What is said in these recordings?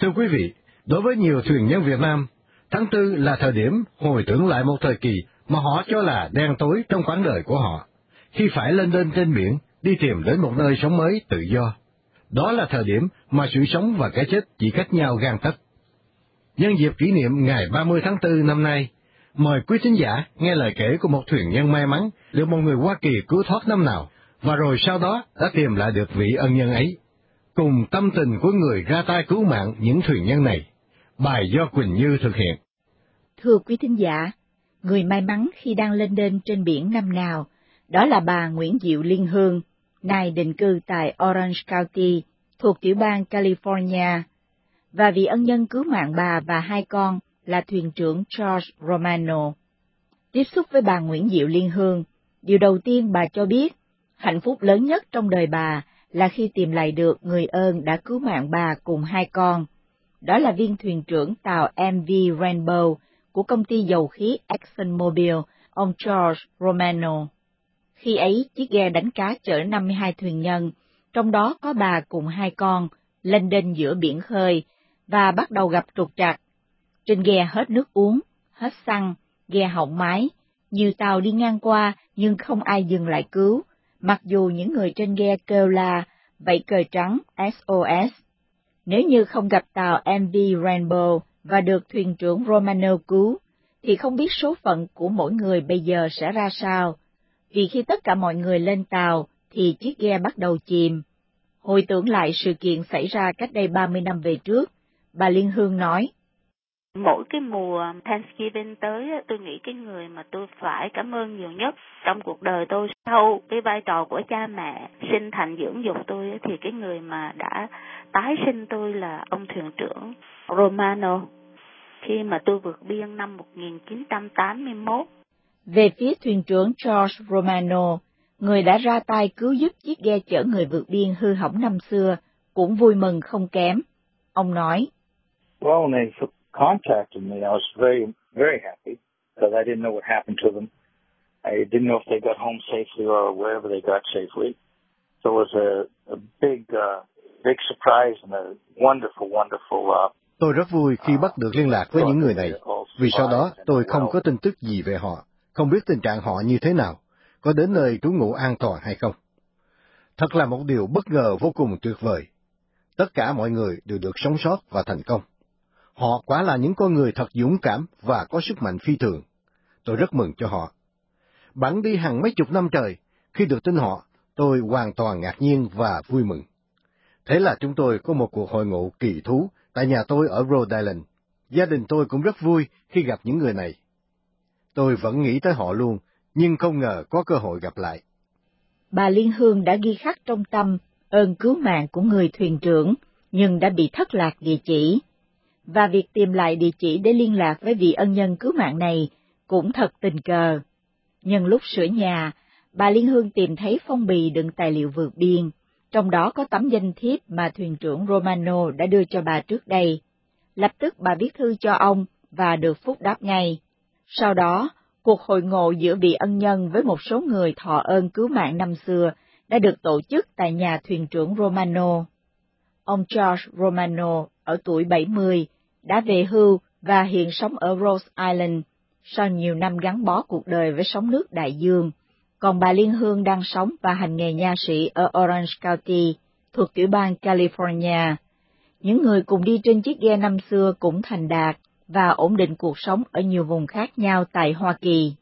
Thưa quý vị, đối với nhiều thuyền nhân Việt Nam, tháng tư là thời điểm hồi tưởng lại một thời kỳ mà họ cho là đen tối trong quãng đời của họ, khi phải lên lên trên biển đi tìm đến một nơi sống mới tự do. Đó là thời điểm mà sự sống và cái chết chỉ cách nhau gan tấc. Nhân dịp kỷ niệm ngày 30 tháng 4 năm nay, mời quý thính giả nghe lời kể của một thuyền nhân may mắn được một người Hoa Kỳ cứu thoát năm nào, và rồi sau đó đã tìm lại được vị ân nhân ấy. Cùng tâm tình của người ra tay cứu mạng những thuyền nhân này, bài do Quỳnh Như thực hiện. Thưa quý thính giả, người may mắn khi đang lên đên trên biển năm nào, đó là bà Nguyễn Diệu Liên Hương, nay định cư tại Orange County, thuộc tiểu bang California, và vị ân nhân cứu mạng bà và hai con là thuyền trưởng George Romano. Tiếp xúc với bà Nguyễn Diệu Liên Hương, điều đầu tiên bà cho biết, hạnh phúc lớn nhất trong đời bà là khi tìm lại được người ơn đã cứu mạng bà cùng hai con. Đó là viên thuyền trưởng tàu MV Rainbow của công ty dầu khí ExxonMobil, ông George Romano. Khi ấy, chiếc ghe đánh cá chở 52 thuyền nhân, trong đó có bà cùng hai con, lên đên giữa biển khơi, và bắt đầu gặp trục trặc. Trên ghe hết nước uống, hết xăng, ghe hỏng máy, nhiều tàu đi ngang qua nhưng không ai dừng lại cứu, mặc dù những người trên ghe kêu là vẫy cờ trắng SOS. Nếu như không gặp tàu MV Rainbow và được thuyền trưởng Romano cứu, thì không biết số phận của mỗi người bây giờ sẽ ra sao, vì khi tất cả mọi người lên tàu thì chiếc ghe bắt đầu chìm. Hồi tưởng lại sự kiện xảy ra cách đây 30 năm về trước, bà Liên Hương nói. Mỗi cái mùa Thanksgiving tới, tôi nghĩ cái người mà tôi phải cảm ơn nhiều nhất trong cuộc đời tôi sau cái vai trò của cha mẹ sinh thành dưỡng dục tôi thì cái người mà đã tái sinh tôi là ông thuyền trưởng Romano khi mà tôi vượt biên năm 1981. Về phía thuyền trưởng George Romano, người đã ra tay cứu giúp chiếc ghe chở người vượt biên hư hỏng năm xưa, cũng vui mừng không kém. Ông nói, Well, when contacted me, I was very, very happy because I didn't know what happened to them. I didn't know if they got home safely or wherever they got safely. So it was a, a big, uh, big surprise and a wonderful, wonderful uh, Tôi rất vui khi bắt được liên lạc với những người này, vì sau đó tôi không có tin tức gì về họ, không biết tình trạng họ như thế nào, có đến nơi trú ngụ an toàn hay không. Thật là một điều bất ngờ vô cùng tuyệt vời. Tất cả mọi người đều được sống sót và thành công. Họ quả là những con người thật dũng cảm và có sức mạnh phi thường. Tôi rất mừng cho họ. Bắn đi hàng mấy chục năm trời, khi được tin họ, tôi hoàn toàn ngạc nhiên và vui mừng. Thế là chúng tôi có một cuộc hội ngộ kỳ thú tại nhà tôi ở Rhode Island. Gia đình tôi cũng rất vui khi gặp những người này. Tôi vẫn nghĩ tới họ luôn, nhưng không ngờ có cơ hội gặp lại. Bà Liên Hương đã ghi khắc trong tâm ơn cứu mạng của người thuyền trưởng, nhưng đã bị thất lạc địa chỉ. Và việc tìm lại địa chỉ để liên lạc với vị ân nhân cứu mạng này cũng thật tình cờ. Nhân lúc sửa nhà, bà Liên Hương tìm thấy phong bì đựng tài liệu vượt biên, trong đó có tấm danh thiếp mà thuyền trưởng Romano đã đưa cho bà trước đây. Lập tức bà viết thư cho ông và được phúc đáp ngay. Sau đó, cuộc hội ngộ giữa vị ân nhân với một số người thọ ơn cứu mạng năm xưa đã được tổ chức tại nhà thuyền trưởng Romano. Ông George Romano, ở tuổi 70, đã về hưu và hiện sống ở Rose Island sau nhiều năm gắn bó cuộc đời với sóng nước đại dương. Còn bà Liên Hương đang sống và hành nghề nha sĩ ở Orange County, thuộc tiểu bang California. Những người cùng đi trên chiếc ghe năm xưa cũng thành đạt và ổn định cuộc sống ở nhiều vùng khác nhau tại Hoa Kỳ.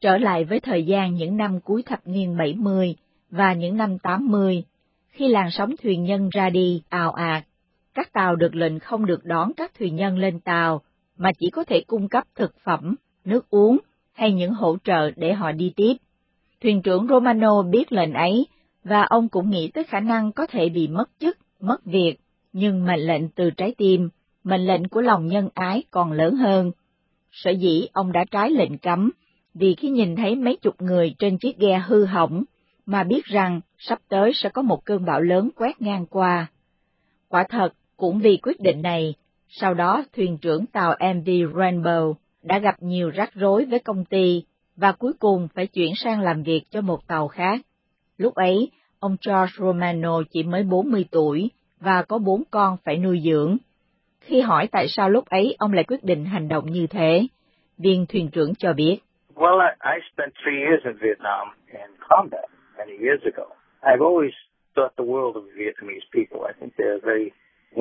Trở lại với thời gian những năm cuối thập niên 70 và những năm 80, khi làn sóng thuyền nhân ra đi ào ạt, các tàu được lệnh không được đón các thuyền nhân lên tàu, mà chỉ có thể cung cấp thực phẩm, nước uống hay những hỗ trợ để họ đi tiếp. Thuyền trưởng Romano biết lệnh ấy, và ông cũng nghĩ tới khả năng có thể bị mất chức, mất việc, nhưng mệnh lệnh từ trái tim, mệnh lệnh của lòng nhân ái còn lớn hơn. Sở dĩ ông đã trái lệnh cấm, vì khi nhìn thấy mấy chục người trên chiếc ghe hư hỏng, mà biết rằng sắp tới sẽ có một cơn bão lớn quét ngang qua. Quả thật, cũng vì quyết định này, sau đó thuyền trưởng tàu MV Rainbow đã gặp nhiều rắc rối với công ty và cuối cùng phải chuyển sang làm việc cho một tàu khác. Lúc ấy, ông George Romano chỉ mới 40 tuổi và có bốn con phải nuôi dưỡng. Khi hỏi tại sao lúc ấy ông lại quyết định hành động như thế, viên thuyền trưởng cho biết. Well, I, I spent three years in Vietnam in combat many years ago. I've always thought the world of Vietnamese people. I think they're very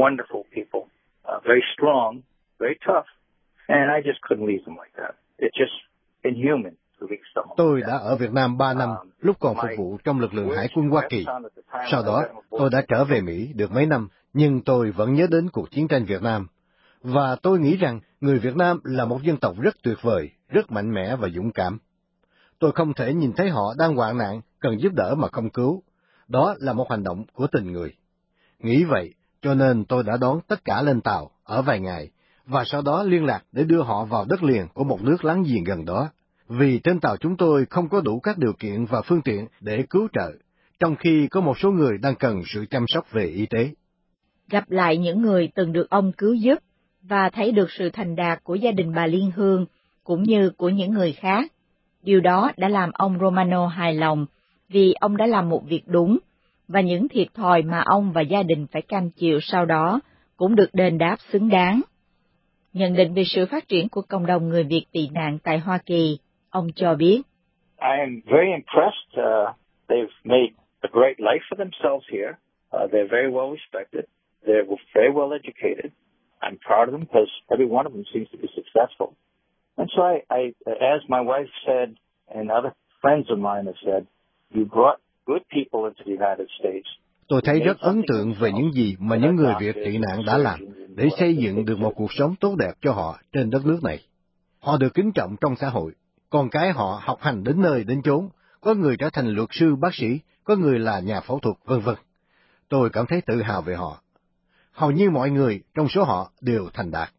wonderful people, uh, very strong, very tough, and I just couldn't leave them like that. It's just inhuman. Tôi đã ở Việt Nam 3 năm, um, lúc còn phục vụ trong lực lượng hải quân Hoa Kỳ. Sau đó, tôi đã trở về Mỹ được mấy năm, nhưng tôi vẫn nhớ đến cuộc chiến tranh Việt Nam. Và tôi nghĩ rằng người Việt Nam là một dân tộc rất tuyệt vời, rất mạnh mẽ và dũng cảm. Tôi không thể nhìn thấy họ đang hoạn nạn, cần giúp đỡ mà không cứu. Đó là một hành động của tình người. Nghĩ vậy, cho nên tôi đã đón tất cả lên tàu ở vài ngày, và sau đó liên lạc để đưa họ vào đất liền của một nước láng giềng gần đó vì trên tàu chúng tôi không có đủ các điều kiện và phương tiện để cứu trợ, trong khi có một số người đang cần sự chăm sóc về y tế. Gặp lại những người từng được ông cứu giúp và thấy được sự thành đạt của gia đình bà Liên Hương cũng như của những người khác, điều đó đã làm ông Romano hài lòng vì ông đã làm một việc đúng và những thiệt thòi mà ông và gia đình phải cam chịu sau đó cũng được đền đáp xứng đáng. Nhận định về sự phát triển của cộng đồng người Việt tị nạn tại Hoa Kỳ, Ông cho biết. I am very impressed. Uh, they've made a great life for themselves here. Uh, they're very well respected. They're very well educated. I'm proud of them because every one of them seems to be successful. And so I, I, as my wife said, and other friends of mine have said, you brought Tôi thấy rất ấn tượng về những gì mà những người Việt tị nạn đã làm để xây dựng được một cuộc sống tốt đẹp cho họ trên đất nước này. Họ được kính trọng trong xã hội, con cái họ học hành đến nơi đến chốn, có người trở thành luật sư bác sĩ, có người là nhà phẫu thuật, vân vân. Tôi cảm thấy tự hào về họ. Hầu như mọi người trong số họ đều thành đạt.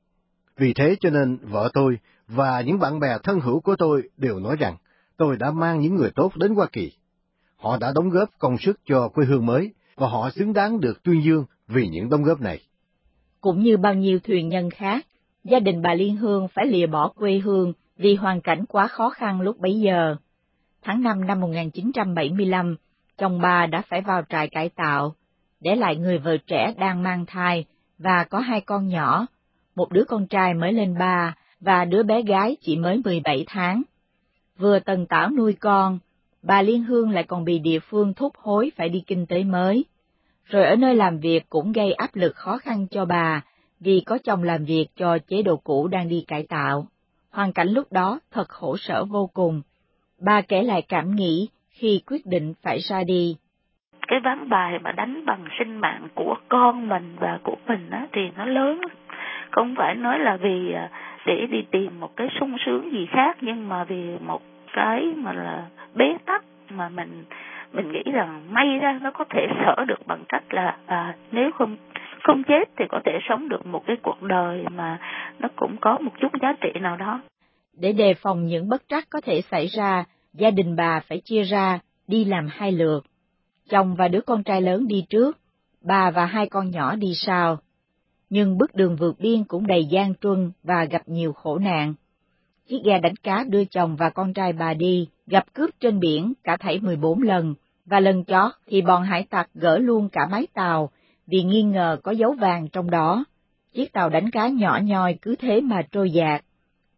Vì thế cho nên vợ tôi và những bạn bè thân hữu của tôi đều nói rằng tôi đã mang những người tốt đến Hoa Kỳ. Họ đã đóng góp công sức cho quê hương mới và họ xứng đáng được tuyên dương vì những đóng góp này. Cũng như bao nhiêu thuyền nhân khác, gia đình bà Liên Hương phải lìa bỏ quê hương vì hoàn cảnh quá khó khăn lúc bấy giờ. Tháng 5 năm 1975, chồng bà đã phải vào trại cải tạo, để lại người vợ trẻ đang mang thai và có hai con nhỏ, một đứa con trai mới lên ba và đứa bé gái chỉ mới 17 tháng. Vừa tần tảo nuôi con, bà Liên Hương lại còn bị địa phương thúc hối phải đi kinh tế mới. Rồi ở nơi làm việc cũng gây áp lực khó khăn cho bà vì có chồng làm việc cho chế độ cũ đang đi cải tạo. Hoàn cảnh lúc đó thật khổ sở vô cùng. Bà kể lại cảm nghĩ khi quyết định phải ra đi. Cái ván bài mà đánh bằng sinh mạng của con mình và của mình á, thì nó lớn. Không phải nói là vì à, để đi tìm một cái sung sướng gì khác, nhưng mà vì một cái mà là bế tắc mà mình mình nghĩ rằng may ra nó có thể sở được bằng cách là à, nếu không không chết thì có thể sống được một cái cuộc đời mà nó cũng có một chút giá trị nào đó. Để đề phòng những bất trắc có thể xảy ra, gia đình bà phải chia ra, đi làm hai lượt. Chồng và đứa con trai lớn đi trước, bà và hai con nhỏ đi sau. Nhưng bước đường vượt biên cũng đầy gian truân và gặp nhiều khổ nạn. Chiếc ghe đánh cá đưa chồng và con trai bà đi, gặp cướp trên biển cả thảy 14 lần, và lần chót thì bọn hải tặc gỡ luôn cả mái tàu vì nghi ngờ có dấu vàng trong đó. Chiếc tàu đánh cá nhỏ nhoi cứ thế mà trôi dạt.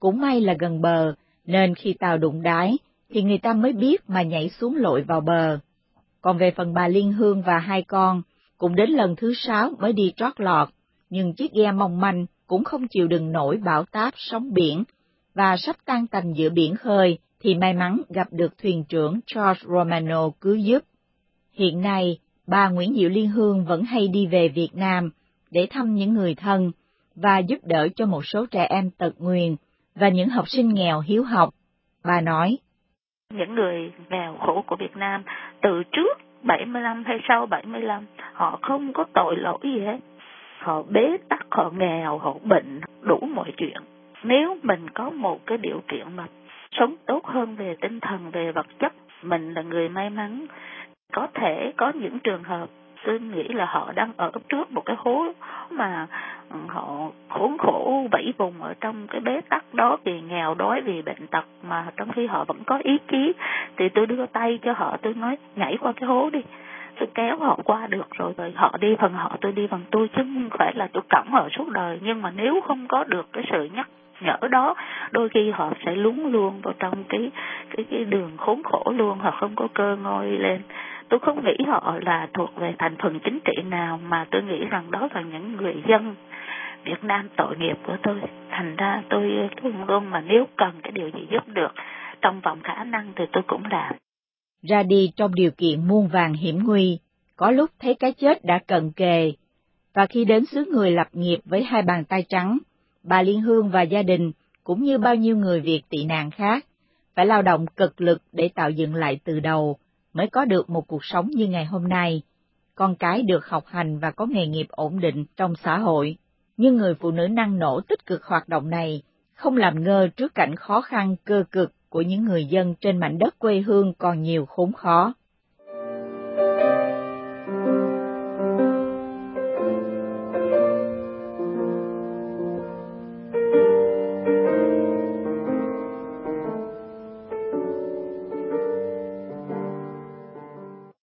Cũng may là gần bờ, nên khi tàu đụng đáy, thì người ta mới biết mà nhảy xuống lội vào bờ. Còn về phần bà Liên Hương và hai con, cũng đến lần thứ sáu mới đi trót lọt, nhưng chiếc ghe mong manh cũng không chịu đựng nổi bão táp sóng biển, và sắp tan tành giữa biển khơi, thì may mắn gặp được thuyền trưởng George Romano cứu giúp. Hiện nay, bà Nguyễn Diệu Liên Hương vẫn hay đi về Việt Nam để thăm những người thân và giúp đỡ cho một số trẻ em tật nguyền và những học sinh nghèo hiếu học. Bà nói, Những người nghèo khổ của Việt Nam từ trước 75 hay sau 75, họ không có tội lỗi gì hết. Họ bế tắc, họ nghèo, họ bệnh, đủ mọi chuyện. Nếu mình có một cái điều kiện mà sống tốt hơn về tinh thần, về vật chất, mình là người may mắn có thể có những trường hợp tôi nghĩ là họ đang ở trước một cái hố mà ừ, họ khốn khổ vẫy vùng ở trong cái bế tắc đó vì nghèo đói vì bệnh tật mà trong khi họ vẫn có ý chí thì tôi đưa tay cho họ tôi nói nhảy qua cái hố đi tôi kéo họ qua được rồi rồi họ đi phần họ tôi đi phần tôi chứ không phải là tôi cõng họ suốt đời. Nhưng mà nếu không có được cái sự nhắc nhỡ đó, đôi khi họ sẽ lún luôn vào trong cái cái cái đường khốn khổ luôn, họ không có cơ ngôi lên. Tôi không nghĩ họ là thuộc về thành phần chính trị nào, mà tôi nghĩ rằng đó là những người dân Việt Nam tội nghiệp của tôi. Thành ra tôi luôn luôn mà nếu cần cái điều gì giúp được trong vòng khả năng thì tôi cũng làm. Ra đi trong điều kiện muôn vàng hiểm nguy, có lúc thấy cái chết đã cận kề, và khi đến xứ người lập nghiệp với hai bàn tay trắng bà Liên Hương và gia đình cũng như bao nhiêu người Việt tị nạn khác phải lao động cực lực để tạo dựng lại từ đầu mới có được một cuộc sống như ngày hôm nay. Con cái được học hành và có nghề nghiệp ổn định trong xã hội, nhưng người phụ nữ năng nổ tích cực hoạt động này không làm ngơ trước cảnh khó khăn cơ cực của những người dân trên mảnh đất quê hương còn nhiều khốn khó.